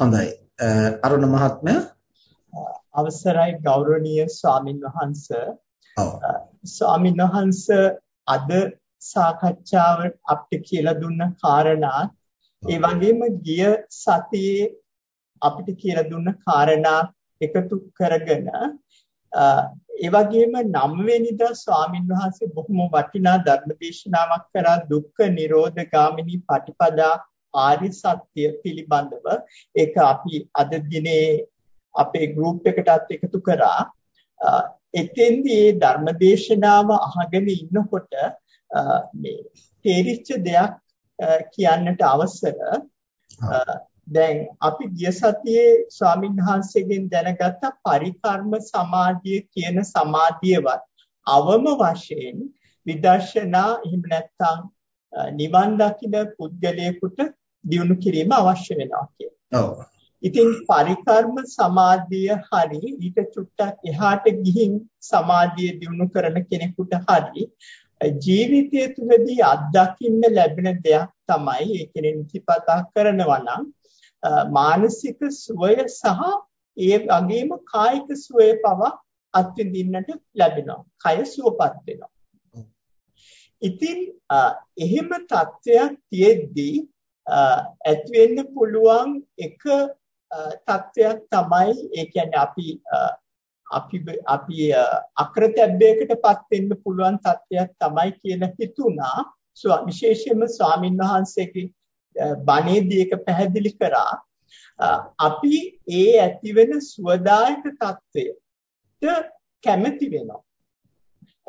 හොඳයි. අරුණ මහත්මයා අවසරයි ගෞරවනීය ස්වාමින් වහන්සේ. ස්වාමින් වහන්සේ අද සාකච්ඡාවට අපිට කියලා දුන්න කාරණා ඒ වගේම ගිය සතියේ අපිට කියලා දුන්න කාරණා එකතු කරගෙන ඒ වගේම 9 වෙනිදා ස්වාමින් වහන්සේ බොහොම වටිනා ධර්ම දේශනාවක් කරා දුක්ඛ නිරෝධ ගාමිනී පටිපදා ආර්ය සත්‍ය පිළිබඳව ඒක අපි අද දිනේ අපේ ගෲප් එකටත් එකතු කරා. එතෙන්දී ධර්මදේශනාව අහගෙන ඉන්නකොට මේ තේරිච්ච දෙයක් කියන්නට අවසර. දැන් අපි ගිය සතියේ ස්වාමීන් වහන්සේගෙන් දැනගත්ත පරිකර්ම සමාධිය කියන සමාධියවත් අවම වශයෙන් විදර්ශනා එහෙම නැත්නම් නිවන් දකින පුද්ගලයෙකුට දියුණු කිරීම අවශ්‍ය වෙනවා කියන්නේ. ඉතින් පරිකර්ම සමාධිය හරි ඊට චුට්ටක් එහාට ගිහින් සමාධිය දියුණු කරන කෙනෙකුට හරි ජීවිතය තුළදී අත්දකින්න ලැබෙන දෙයක් තමයි ඒ කියන්නේ නිතිපතා කරනවා නම් මානසික සුවය සහ ඒ වගේම කායික සුවය පවා අත්විඳින්නට ලැබෙනවා. කය සුවපත් වෙනවා. ඉතින් එහෙම තත්ත්වයක් තියෙද්දී ඇති වෙන්න පුළුවන් එක තත්ත්වයක් තමයි ඒ කියන්නේ අපි අපි අපි අක්‍රතැබ්බයකටපත් වෙන්න පුළුවන් තත්ත්වයක් තමයි කියලා හිතුණා. විශේෂයෙන්ම ස්වාමින් වහන්සේගේ බණේදී එක පැහැදිලි කරා. අපි ඒ ඇතිවෙන සුවදායක తත්වයට කැමති වෙනවා.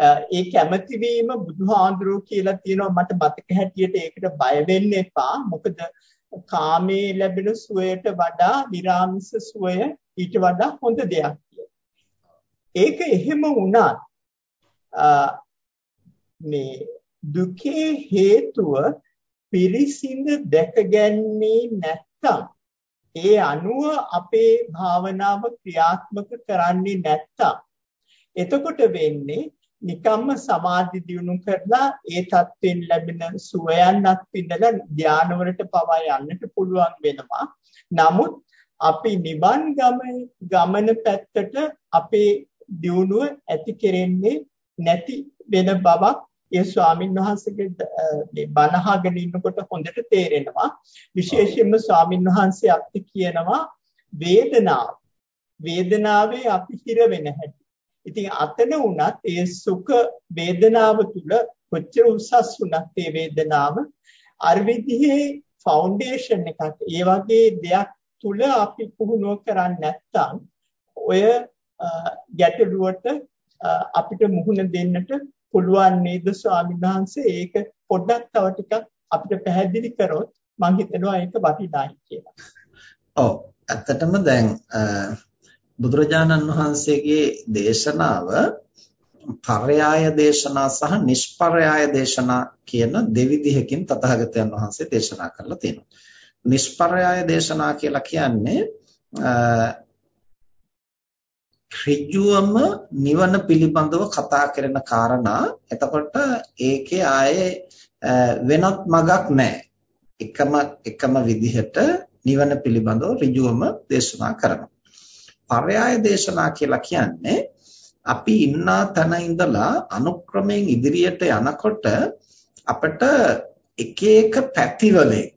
ඒ කැමති වීම බුදුහාඳුරෝ කියලා තියෙනවා මට මතක හැටියට ඒකට බය වෙන්න එපා. මොකද කාමයේ ලැබෙන සුවයට වඩා විරාමිස සුවය ඊට වඩා හොඳ දෙයක් ඒක එහෙම වුණත් මේ දුකේ හේතුව පිරිසිඳ දැකගන්නේ නැත්තම් ඒ අනුව අපේ භාවනාව ක්‍රියාත්මක කරන්නේ නැත්තම් එතකොට වෙන්නේ නිකම්ම සමාධි දියුණු කරලා ඒ தත්වෙන් ලැබෙන සුවයන්වත් පිඳලා ධානවලට පවා යන්නට පුළුවන් වෙනවා. නමුත් අපි නිවන් ගමන පැත්තට අපේ දියුණුව ඇති කෙරෙන්නේ නැති වෙන බවක් ඒ ස්වාමින් වහන්සේගේ මේ බණහගෙන ඉන්නකොට හොඳට තේරෙනවා. විශේෂයෙන්ම ස්වාමින් වහන්සේ අපිට කියනවා වේදනාව. වේදනාවේ අපි හිර වෙන හැටි. ඉතින් අතන වුණත් ඒ සුඛ වේදනාව තුල කොච්චර උසස් වුණත් ඒ වේදනාව අර විදිහේ ෆවුන්ඩේෂන් එකක්. ඒ වගේ දෙයක් තුල අපි පුහුණුව කරන්නේ නැත්නම් ඔය ගැටලුවට අපිට මුහුණ දෙන්නට පුළුවන් නේද ස්වාමීන් වහන්සේ? ඒක පොඩ්ඩක් තව ටිකක් අපිට පැහැදිලි කරොත් මම හිතනවා ඒක වටිනායි කියලා. ඔව්. ඇත්තටම දැන් බුදුරජාණන් වහන්සේගේ දේශනාව පර්යාය දේශනා සහ නිෂ්පර්යාය දේශනා කියන දෙවිධයකින් තථාගතයන් වහන්සේ දේශනා කරලා තියෙනවා. නිෂ්පර්යාය දේශනා කියලා කියන්නේ ඍජුවම නිවන පිළිබඳව කතා කරන කාරණා එතකොට ඒකේ ආයේ වෙනත් මගක් නැහැ. එකම එකම විදිහට නිවන පිළිබඳව ඍජුවම දේශනා කරනවා. පරයාය දේශනා කියලා කියන්නේ අපි ඉන්නා තැන ඉඳලා අනුක්‍රමයෙන් ඉදිරියට යනකොට අපිට එක එක පැතිවලින්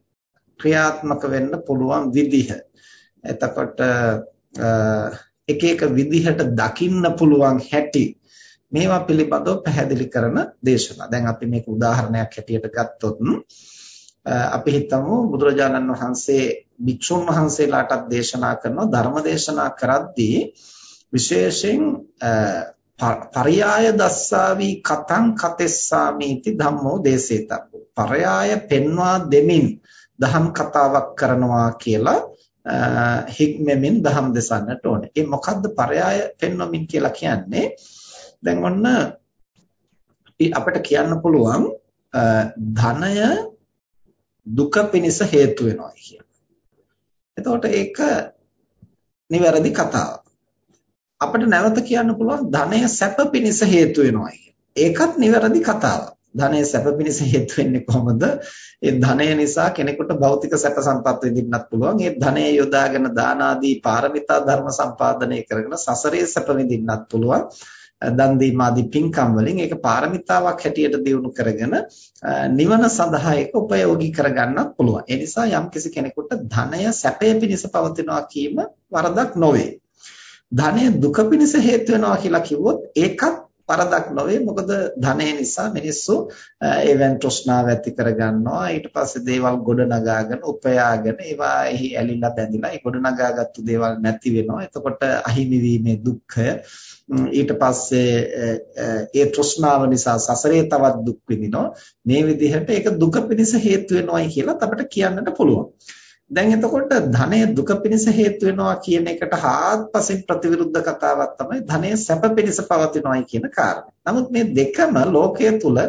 ක්‍රියාත්මක වෙන්න පුළුවන් විදිහ. එතකොට එක එක විදිහට දකින්න පුළුවන් හැටි මේවා පිළිබඳව පැහැදිලි කරන දේශනා. දැන් අපි මේක උදාහරණයක් හැටියට ගත්තොත් අපි හිතමු බුදුරජාණන් වහන්සේ භික්ෂුන් වහන්සේලාටත් දේශනා කරනවා ධර්ම දේශනා කරද්දී විශේෂයෙන් පරයාය දස්සාවි කතං කතෙස්සාමීති ධම්මෝ දේසේතබ්බෝ පරයාය පෙන්වා දෙමින් දහම් කතාවක් කරනවා කියලා හික්මෙමින් දහම් දෙසන්නට ඕනේ. ඒ මොකද්ද පරයාය පෙන්වමින් කියලා කියන්නේ? දැන් ඔන්න අපිට කියන්න පුළුවන් ධනය දුක පිණිස හේතු වෙනවා කියලා. එතකොට ඒක නිවැරදි කතාවක්. අපිට නැවත කියන්න පුළුවන් ධනය සැප පිණිස හේතු වෙනවා ඒකත් නිවැරදි කතාවක්. ධනය සැප පිණිස හේතු වෙන්නේ කොහොමද? ඒ ධනය නිසා කෙනෙකුට භෞතික සැප සම්පත් විඳින්නත් පුළුවන්. ඒ ධනය යොදාගෙන දාන ආදී පාරමිතා ධර්ම සම්පාදනය කරගෙන සසරේ සැප විඳින්නත් පුළුවන්. දන් දීම ආදී පින්කම් වලින් ඒක පාරමිතාවක් හැටියට දියුණු කරගෙන නිවන සඳහා ඒක උපයෝගී කරගන්නත් පුළුවන්. ඒ නිසා යම්කිසි කෙනෙකුට ධනය සැපය පිණිස පවතිනවා කීම වරදක් නොවේ. ධනය දුක පිණිස හේතු වෙනවා කියලා කිව්වොත් ඒකත් වරදක් නොවේ මොකද ධනය නිසා මිනිස්සු ඒවෙන් තෘෂ්ණාව ඇති කරගන්නවා ඊට පස්සේ දේවල් ගොඩ නගාගෙන උපයාගෙන ඒවාෙහි ඇලිලා බැඳිලා ඒ ගොඩ නගාගත්තු දේවල් නැති වෙනවා එතකොට අහිමි වීමේ දුක්ඛය ඊට පස්සේ ඒ තෘෂ්ණාව නිසා සසරේ තවත් දුක් විඳිනවා මේ විදිහට ඒක දුක පිණිස හේතු වෙනවයි කියලා අපිට කියන්නට පුළුවන් දැන් එතකොට ධනය දුක පිණිස හේතු වෙනවා කියන එකට හාත්පසින් ප්‍රතිවිරුද්ධ කතාවක් තමයි ධනය සැප පිණිස පවතිනවායි කියන කාරණය. නමුත් මේ දෙකම ලෝකයේ තුල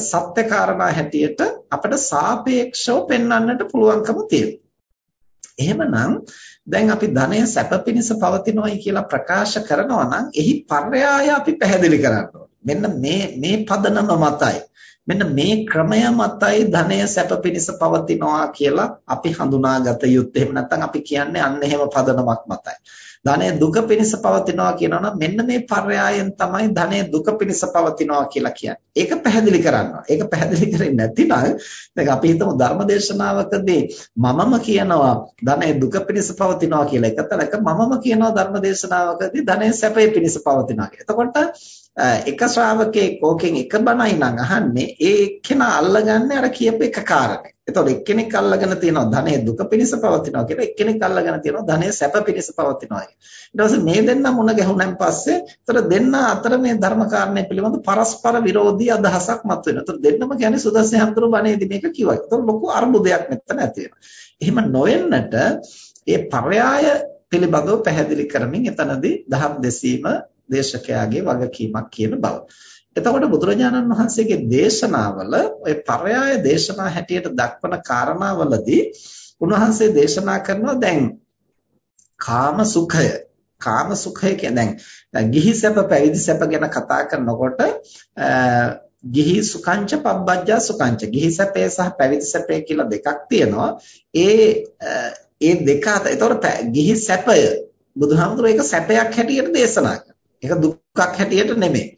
සත්‍ය කාරණා හැටියට අපිට සාපේක්ෂව පෙන්වන්නට පුළුවන්කම තියෙනවා. එහෙමනම් දැන් අපි ධනය සැප පිණිස පවතිනවායි කියලා ප්‍රකාශ කරනවා නම් එහි පර්යාය අපි පැහැදිලි කරන්න මෙන්න මේ මේ පදනම මතයි. මෙන්න මේ ක්‍රමය මතයි ධනය සැප පිණිස පවතිනවා කියලා අපි හඳුනාගත යුත්තේ. එහෙම නැත්නම් අපි කියන්නේ අන්න එහෙම පදනමක් මතයි. ධනය දුක පිණිස පවතිනවා කියනවා මෙන්න මේ පර්යායෙන් තමයි ධනය දුක පිණිස පවතිනවා කියලා කියන්නේ. ඒක පැහැදිලි කරනවා. ඒක පැහැදිලි කරන්නේ නැතිනම් දැන් අපි හිතමු ධර්මදේශනාවකදී මමම කියනවා ධනය දුක පිණිස පවතිනවා කියලා එකතරක මමම කියනවා ධර්මදේශනාවකදී ධනය සැපේ පිණිස පවතිනවා කියලා. එතකොට එක ශ්‍රාවකෙක් ඕකෙන් එක බණයි නම් අහන්නේ ඒ එක්කෙනා අල්ලගන්නේ අර කියපු එක කාරණේ. එතකොට එක්කෙනෙක් අල්ලගෙන තියෙනවා ධනෙ දුක පිණිස පවතිනවා කියලා එක්කෙනෙක් අල්ලගෙන තියෙනවා ධනෙ සැප පිණිස පවතිනවා කියලා. ඊට පස්සේ මේ දෙන්න මුණ ගැහුණන් පස්සේ එතකොට දෙන්න අතර මේ ධර්ම කාරණේ පිළිබඳ පරස්පර විරෝධී අදහසක් මතුවෙනවා. එතකොට දෙන්නම කියන්නේ සුදස්සේ හඳුරු බණේදී මේක කිව්වා. එතකොට ලොකු අර්බුදයක් මෙතන ඇති වෙනවා. එහෙම නොවෙන්නට ඒ පරයාය පිළිබඳව පැහැදිලි කරමින් එතනදී දහම් දෙසීම දේශකයාගේ වගකීමක් කියන බව. එතකොට බුදුරජාණන් වහන්සේගේ දේශනාවල ඔය පරයාය දේශනා හැටියට දක්වන කාරණාවලදී උන්වහන්සේ දේශනා කරනවා දැන් කාම සුඛය. කාම සුඛය කියන්නේ දැන් ගිහි සැප පැවිදි සැප ගැන කතා කරනකොට ගිහි සුඛංච පබ්බජ්ජා සුඛංච. ගිහි සැපේ සහ පැවිදි සැපේ කියලා දෙකක් තියෙනවා. ඒ ඒ දෙක අතර ඒතකොට ගිහි සැපය බුදුහාමුදුරුවෝ ඒක සැපයක් හැටියට දේශනා කරනවා ඒක දුක්ඛක් හැටියට නෙමෙයි.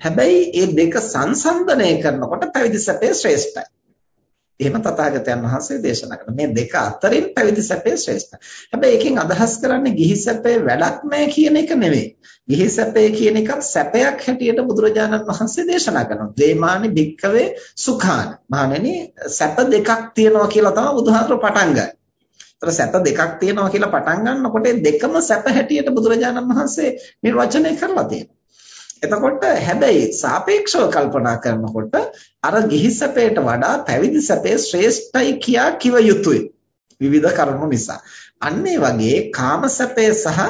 හැබැයි මේ දෙක සංසන්දනය කරනකොට පැවිදි සැපේ ශ්‍රේෂ්ඨයි. එහෙම තථාගතයන් වහන්සේ දේශනා කරනවා. මේ දෙක අතරින් පැවිදි සැපේ ශ්‍රේෂ්ඨයි. හැබැයි එකෙන් අදහස් කරන්නේ ගිහි සැපේ වැඩක් නැහැ කියන එක නෙවෙයි. ගිහි සැපේ කියන එකත් සැපයක් හැටියට බුදුරජාණන් වහන්සේ දේශනා කරනවා. දේමානි භික්කවේ සුඛාන. මහණෙනි සැප දෙකක් තියෙනවා කියලා තමයි බුදුහාමර පටන් ගන්නේ. ඒතර සැප දෙකක් තියෙනවා කියලා පටන් ගන්නකොට දෙකම සැප හැටියට බුදුරජාණන් වහන්සේ නිර්වචනය කරලා තියෙනවා. එතකොට හැබැයි සාපේක්ෂව කල්පනා කරනකොට අර ගිහි සැපයට වඩා පැවිදි සැපේ ශ්‍රේෂ්ඨයි කියා කිව යුතුයි. විවිධ කරුණු නිසා. අන්න වගේ කාම සැපේ සහ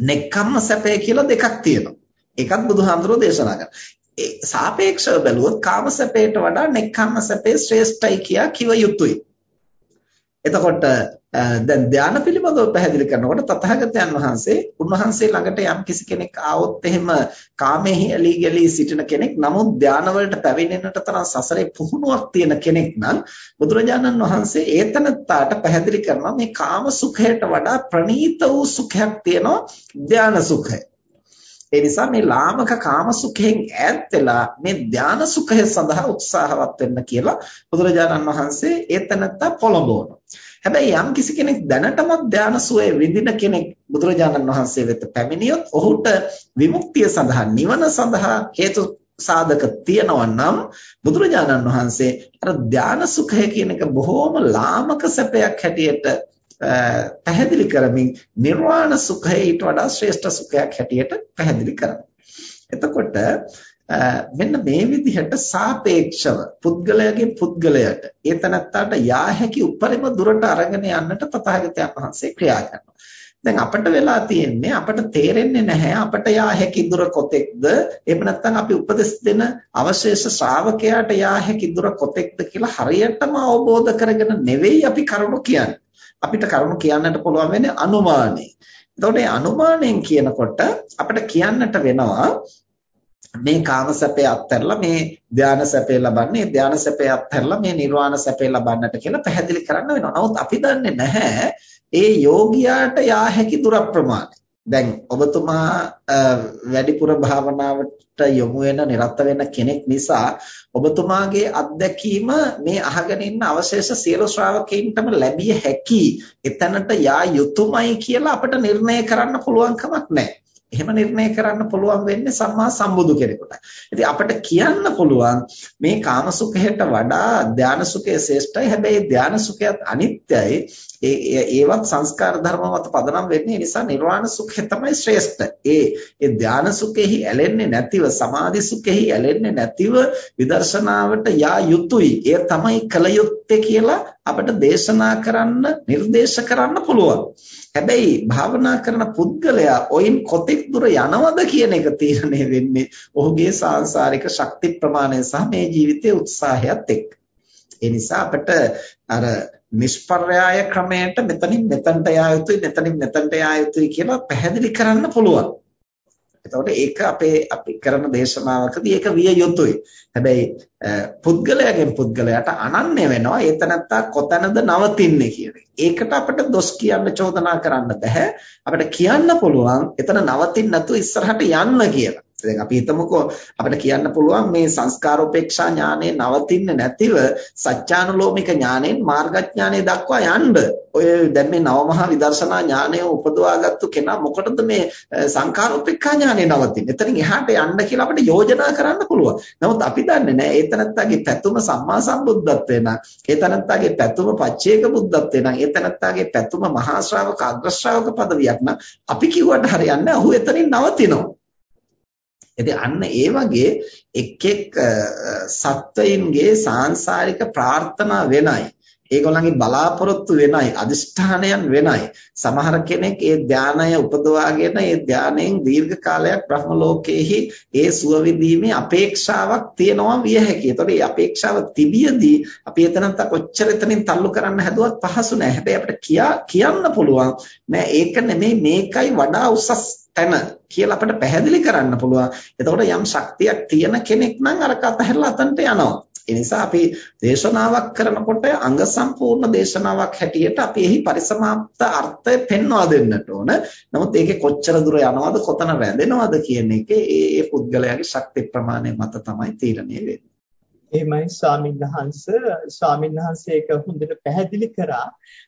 නෙක්ඛම්ම සැපේ කියලා දෙකක් තියෙනවා. ඒකත් බුදුහාමුදුරෝ දේශනා කරනවා. ඒ සාපේක්ෂව බැලුවොත් කාම සැපයට වඩා නෙක්ඛම්ම සැපේ ශ්‍රේෂ්ඨයි කියා කිව යුතුයි. එතකොට දැන් ධානය පිළිබඳව පැහැදිලි කරනකොට තථාගතයන් වහන්සේ උන්වහන්සේ ළඟට යම් කිසි කෙනෙක් ආවොත් එහෙම කාමෙහි ඇලී ගලී සිටින කෙනෙක් නමුත් ධාන වලට පැමිණෙන්නට තරම් සසරේ පුහුණුවක් තියෙන කෙනෙක් නම් බුදුරජාණන් වහන්සේ ඒතනත්තාට පැහැදිලි කරනවා මේ කාම සුඛයට වඩා ප්‍රණීත වූ සුඛයක් තියෙනවා ධාන සුඛය. ඒ නිසා මේ ලාමක කාම සුඛයෙන් ඈත් වෙලා මේ ධාන සුඛය සඳහා උත්සාහවත් වෙන්න කියලා බුදුරජාණන් වහන්සේ ඒතනත්තා පොළඹවනවා. හැබැයි යම් කිසි කෙනෙක් දැනටමත් ධාන සුවේ විඳින කෙනෙක් බුදුරජාණන් වහන්සේ වෙත පැමිණියොත් ඔහුට විමුක්තිය සඳහා නිවන සඳහා හේතු සාධක තියෙනවා නම් බුදුරජාණන් වහන්සේ අර ධාන සුඛය කියන එක බොහෝම ලාමක සැපයක් හැටියට පැහැදිලි කරමින් නිර්වාණ සුඛය ඊට වඩා ශ්‍රේෂ්ඨ සුඛයක් හැටියට පැහැදිලි කරනවා. එතකොට මෙන්න මේ විදිහට සාපේක්ෂව පුද්ගලයාගේ පුද්ගලයාට ඒ තනත්තාට යා හැකි උපරිම දුරට අරගෙන යන්නට තථාගතයන් වහන්සේ ක්‍රියා කරනවා. දැන් අපිට වෙලා තියෙන්නේ අපිට තේරෙන්නේ නැහැ අපිට යා හැකි දුර කොතෙක්ද එහෙම නැත්නම් අපි උපදෙස් දෙන අවශේෂ ශ්‍රාවකයාට යා හැකි දුර කොතෙක්ද කියලා හරියටම අවබෝධ කරගෙන නෙවෙයි අපි කරුණු කියන්නේ. අපිට කරුණු කියන්නට පුළුවන් වෙන්නේ අනුමානෙ. එතකොට මේ අනුමානයෙන් කියනකොට අපිට කියන්නට වෙනවා මේ කාම සැපේ අත්හැරලා මේ ධානා සැපේ ලබන්නේ ධානා සැපේ අත්හැරලා මේ නිර්වාණ සැපේ ලබන්නට කියලා පැහැදිලි කරන්න වෙනවා. නමුත් අපි දන්නේ නැහැ ඒ යෝගියාට යා හැකි දුර ප්‍රමාණය. දැන් ඔබතුමා වැඩිපුර භාවනාවට යොමු වෙන නිරත වෙන කෙනෙක් නිසා ඔබතුමාගේ අත්දැකීම මේ අහගෙන ඉන්න අවශේෂ සියලු ශ්‍රාවකයින්ටම ලැබිය හැකි එතනට යා යුතුයමයි කියලා අපිට නිර්ණය කරන්න පුළුවන් කමක් නැහැ. එහෙම නිර්ණය කරන්න පුළුවන් වෙන්නේ සම්මා සම්බුදු කෙනෙකුට. ඉතින් අපිට කියන්න පුළුවන් මේ කාමසුඛයට වඩා ධානා සුඛය ශ්‍රේෂ්ඨයි. හැබැයි ධානා සුඛයත් අනිත්‍යයි. ඒ ඒවත් සංස්කාර ධර්ම මත පදනම් වෙන්නේ නිසා නිර්වාණ සුඛය තමයි ශ්‍රේෂ්ඨ. ඒ ඒ ධානා සුඛෙහි ඇලෙන්නේ නැතිව සමාධි සුඛෙහි ඇලෙන්නේ නැතිව විදර්ශනාවට යා යුතුයි. ඒ තමයි කල යුත්තේ කියලා අපිට දේශනා කරන්න නිර්දේශ කරන්න පුළුවන්. හැබැයි භාවනා කරන පුද්ගලයා ඔයින් කොතෙක් දුර යනවද කියන එක තීරණය වෙන්නේ ඔහුගේ සාංශාරික ශක්ති ප්‍රමාණය සහ මේ ජීවිතයේ උත්සාහයත් එක්ක. ඒ නිසා අපිට අර නිෂ්පර්යාය ක්‍රමයට මෙතනින් මෙතනට යා යුතුයි මෙතනින් මෙතනට යා යුතුයි කියලා පැහැදිලි කරන්න පුළුවන්. එතකොට ඒක අපේ අපි කරන දේශනාවකදී ඒක විය යුතුයි. හැබැයි පුද්ගලයාගෙන් පුද්ගලයාට අනන්‍ය වෙනවා ඒ තනත්තා කොතැනද නවතින්නේ කියන ඒකට අපිට දොස් කියන්න චෝදනා කරන්න බෑ. අපිට කියන්න පුළුවන් එතන නවතින්න නැතුව ඉස්සරහට යන්න කියලා. දැන් අපි හිතමුකෝ අපිට කියන්න පුළුවන් මේ සංස්කාරෝපේක්ෂා ඥානෙ නවතින්නේ නැතිව සත්‍යානුලෝමික ඥානෙන් මාර්ගඥානෙ දක්වා යන්න. ඔය දැන් මේ නවමහා විදර්ශනා ඥානය උපදවාගත්තු කෙනා මොකටද මේ සංකාරෝපේක්ෂා ඥානෙ නවතින්නේ? එතනින් එහාට යන්න කියලා අපිට යෝජනා කරන්න පුළුවන්. නමුත් අපි දන්නේ නැහැ ඒ තනත්තාගේ පැතුම සම්මා සම්බුද්ධත්වේ නම් ඒ තනත්තාගේ පැතුම පච්චේක බුද්ධත්වේ නම් ඒ තනත්තාගේ පැතුම මහා ශ්‍රාවක අග්‍ර ශ්‍රාවක පදවියක් නම් අපි කිව්වට හරියන්නේ නැහැ. ඔහු එතනින් නවතිනවා. ඉතින් අන්න ඒ වගේ එක් එක් සත්වයින්ගේ සාංශාරික ප්‍රාර්ථනා වෙනයි. ඒගොල්ලන්ගේ බලාපොරොත්තු වෙනයි, අදිෂ්ඨානයන් වෙනයි. සමහර කෙනෙක් ඒ ධානය උපදවාගෙන ඒ ධානයෙන් දීර්ඝ කාලයක් බ්‍රහ්ම ලෝකයේහි ඒ සුව විඳීමේ අපේක්ෂාවක් තියනවා විය හැකියි. ඒතකොට මේ අපේක්ෂාව තිබියදී අපි එතනත් කොච්චර එතනින් තල්ලු කරන්න හැදුවත් පහසු නෑ. හැබැයි අපිට කියන්න පුළුවන් නෑ ඒක නෙමෙයි මේකයි වඩා උසස් තැන කියලා අපිට පැහැදිලි කරන්න පුළුවන්. එතකොට යම් ශක්තියක් තියෙන කෙනෙක් නම් අර කතහැරලා අතන්ට යනවා. ඒ නිසා අපි දේශනාවක් කරනකොට අංග සම්පූර්ණ දේශනාවක් හැටියට අපි එහි පරිසමාප්ත අර්ථය පෙන්වා දෙන්නට ඕන. නමුත් ඒකේ කොච්චර දුර යනවද කොතන රැඳෙනවද කියන එක ඒ ඒ පුද්ගලයාගේ ශක්ති ප්‍රමාණය මත තමයි තීරණය වෙන්නේ. එහෙමයි ස්වාමීන් වහන්සේ ස්වාමීන් වහන්සේ ඒක හොඳට පැහැදිලි කරා.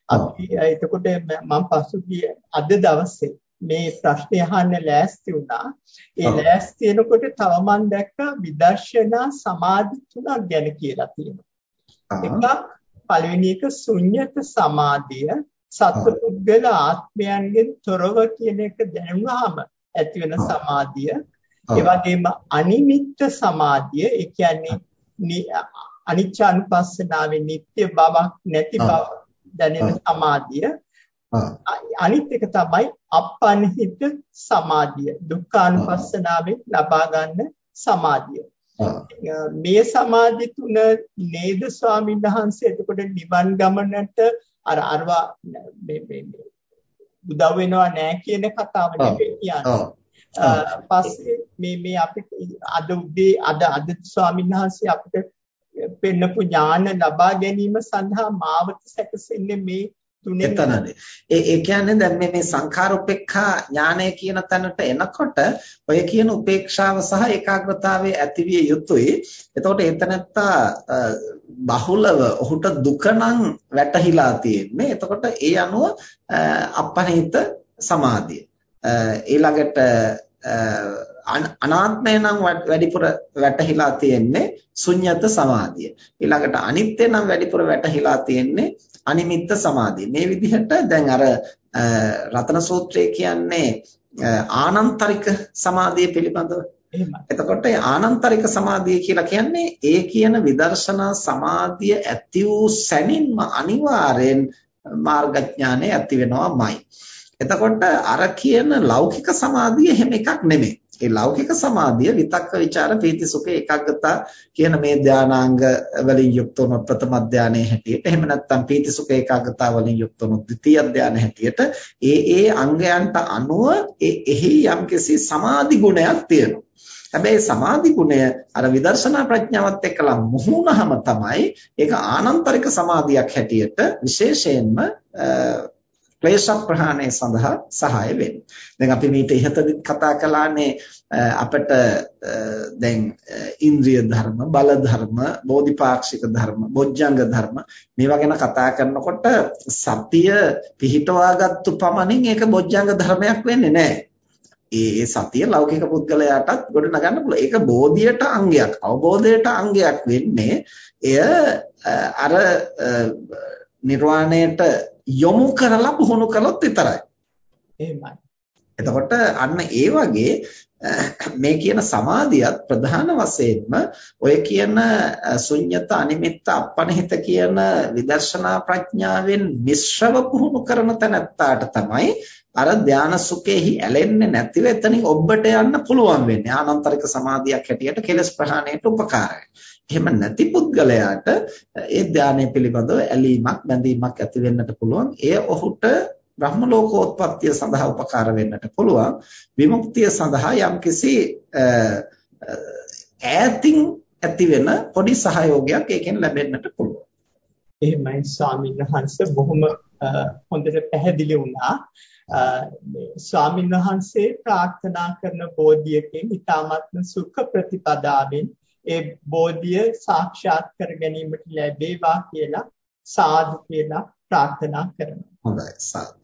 අපි එතකොට මම පසුගිය අද දවසේ මේ ප්‍රශ්නේ අහන්න ලෑස්ති වුණා. ඒ ලෑස්ති වෙනකොට තව මම දැක්ක විදර්ශනා සමාධි තුනක් ගැන කියලා තියෙනවා. එකක් පළවෙනි එක ශුන්්‍යත සමාධිය. සත්පුද්ගල ආත්මයන්ගෙන් තොරව කියන එක දැනුනහම ඇති වෙන සමාධිය. ඒ වගේම අනිමිත්ත සමාධිය. ඒ කියන්නේ අනිච්චානුපස්සනාවේ නිට්ටය බවක් නැති බව දැනෙන සමාධිය. අනිත් එක තමයි අපනිහිත සමාධිය දුක්ඛානුපස්සනාවෙන් ලබා ගන්න සමාධිය. මේ සමාධි තුන නේද ස්වාමීන් වහන්සේ? එතකොට නිවන් ගමනට අර අරවා මේ මේ උදව් වෙනවා නෑ කියන කතාව නෙවෙයි කියන්නේ. පස්සේ මේ මේ අපිට අද උදේ අද අද ස්වාමීන් වහන්සේ අපිට පෙන්නපු ඥාන ලබා ගැනීම සඳහා මාවත සැකසෙන්නේ මේ එතනදී ඒ ඒ කියන්නේ දැන් මේ මේ සංඛාර උපේක්ඛා ඥානය කියන තැනට එනකොට ඔය කියන උපේක්ෂාව සහ ඒකාග්‍රතාවයේ ඇතිවිය යුතුයි. එතකොට එතනත්තා බහුලව ඔහුට දුක නම් වැටහිලා තියෙන්නේ. එතකොට ඒ අනුව අපහනිත සමාධිය. ඊළඟට අනාත්මය නම් වැඩිපුර වැටහිලා තියෙන්නේ ශුන්්‍යත සමාධිය. ඊළඟට අනිත්‍ය නම් වැඩිපුර වැටහිලා තියෙන්නේ අනිමිත්ත සමාධිය. මේ විදිහට දැන් අර රතන සූත්‍රය කියන්නේ ආනන්තරික සමාධිය පිළිබඳව. එතකොට ආනන්තරික සමාධිය කියලා කියන්නේ ඒ කියන විදර්ශනා සමාධිය ඇති වූ සැනින්ම අනිවාර්යෙන් මාර්ගඥානය ඇති වෙනවාමයි. එතකොට අර කියන ලෞකික සමාධිය එහෙම එකක් නෙමෙයි. ඒ ලෞකික සමාධිය විතක්ක ਵਿਚාර පීති සුඛ ඒකාග්‍රතා කියන මේ ධානාංග වලින් යුක්ත වුණු ප්‍රථම ධානයේ හැටියට එහෙම නැත්නම් පීති සුඛ ඒකාග්‍රතාව වලින් යුක්ත වුණු ද්විතීය ධානයේ හැටියට ඒ ඒ අංගයන්ට අනුව එහි යම්කිසි සමාධි ගුණයක් තියෙනවා. හැබැයි සමාධි ගුණය අර විදර්ශනා ප්‍රඥාවත් එක්කලා මුහුණහම තමයි ඒක ආනන්තරික සමාධියක් හැටියට විශේෂයෙන්ම ක්ලේශ ප්‍රහාණය සඳහා සහාය වෙන්නේ. දැන් අපි මේට ඉහතදිත් කතා කළානේ අපිට දැන් ඉන්ද්‍රිය ධර්ම, බල ධර්ම, බෝධිපාක්ෂික ධර්ම, බොජ්ජංග ධර්ම මේවා ගැන කතා කරනකොට සතිය පිහිටවාගත්තු පමණින් ඒක බොජ්ජංග ධර්මයක් වෙන්නේ නැහැ. ඒ සතිය ලෞකික පුද්ගලයාටත් ගොඩ නගන්න පුළුවන්. ඒක බෝධියට අංගයක්, අවබෝධයට අංගයක් වෙන්නේ එය අර නිර්වාණයට යොමු කරලා පුහුණු කළොත් විතරයි. එහෙමයි. එතකොට අන්න ඒ වගේ මේ කියන සමාධියත් ප්‍රධාන වශයෙන්ම ඔය කියන ශුන්්‍යත අනිමිත්ත අපනහිත කියන විදර්ශනා ප්‍රඥාවෙන් මිශ්‍රව පුහුණු කරන තැනත්තාට තමයි අර ධාන සුඛෙහි ඇලෙන්නේ නැතිව එතනින් ඔබට යන්න පුළුවන් වෙන්නේ ආනන්තරික සමාධියක් හැටියට කෙලස් ප්‍රහාණයට උපකාරයි. එහෙම නැති පුද්ගලයාට ඒ ධානය පිළිබඳව ඇලීමක් බැඳීමක් ඇති වෙන්නට පුළුවන්. එය ඔහුට බ්‍රහ්ම ලෝකෝත්පත්තිය සඳහා උපකාර වෙන්නට පුළුවන්. විමුක්තිය සඳහා යම්කිසි ඈතින් ඇති වෙන පොඩි සහයෝගයක් ඒකෙන් ලැබෙන්නට පුළුවන්. එහෙමයි ස්වාමීන් වහන්සේ බොහොම හොඳට පැහැදිලි වුණා. ස්වාමීන් වහන්සේ ප්‍රාර්ථනා කරන බෝධියකින් ඊ타ත්ම සුඛ ප්‍රතිපදාවෙන් ඒ බෝධිය සාක්ෂාත් කර ගැනීමට ලැබේවා කියලා සාදු කියලා ප්‍රාර්ථනා කරනවා. හොඳයි සාදු.